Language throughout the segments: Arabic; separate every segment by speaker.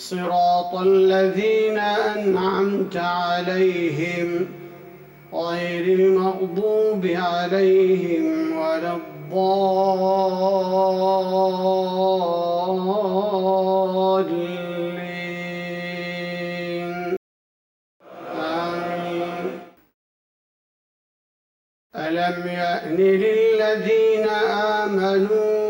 Speaker 1: صراط الذين أنعمت عليهم غير المغضوب عليهم ولا الضالين. آمين. ألم يأن للذين آمنوا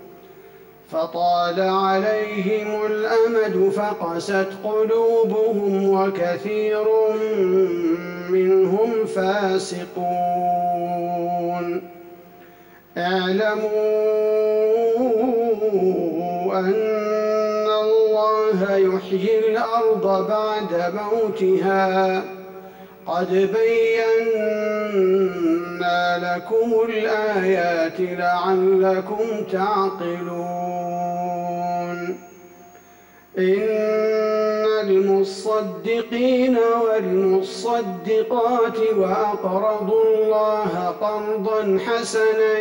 Speaker 1: فطال عليهم الأمد فقست قلوبهم وكثير منهم فاسقون. اعلموا أن الله يحيي الأرض بعد موتها. قد بينا لكم الآيات لعلكم تعقلون. إن المصدقين والمصدقات وأقرضوا الله قرضا حسنا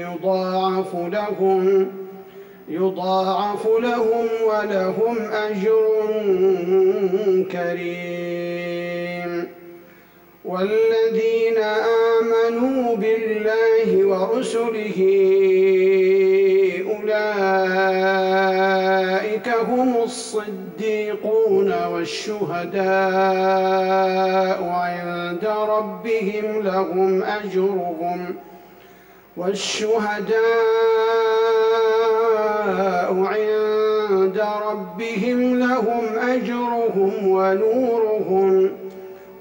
Speaker 1: يضاعف لهم يضاعف لهم ولهم أجر كريم. والذين بالله ورسله أولئك هم الصديقون والشهداء عند ربهم لهم أجرهم والشهداء عند ربهم لهم أجرهم ونورهم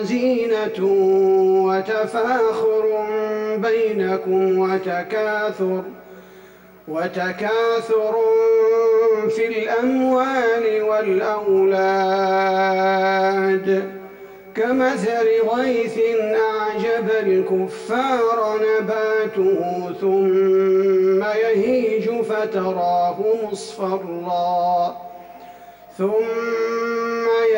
Speaker 1: وزينة وتفاخر بينكم وتكاثر وتكاثر في الأموال والأولاد. كمثل غيث أعجب الكفار نباته ثم يهيج فتراه مصفرًا ثم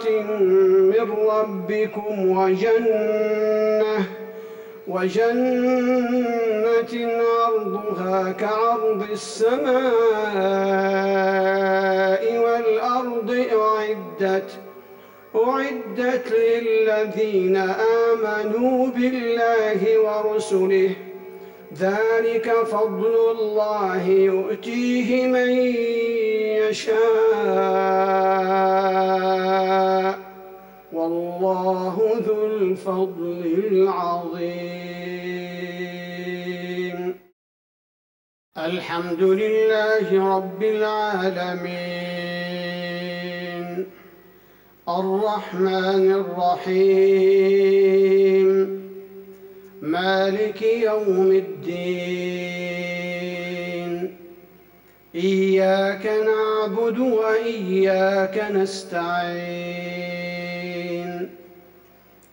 Speaker 1: من ربكم وجنة وجنة عرضها كعرض السماء والأرض أعدت أعدت للذين آمنوا بالله ورسله. ذلك فضل الله يؤتيه من يشاء. الفضل العظيم. الحمد لله رب العالمين. الرحمن الرحيم. مالك يوم الدين. إياك نعبد وإياك نستعين.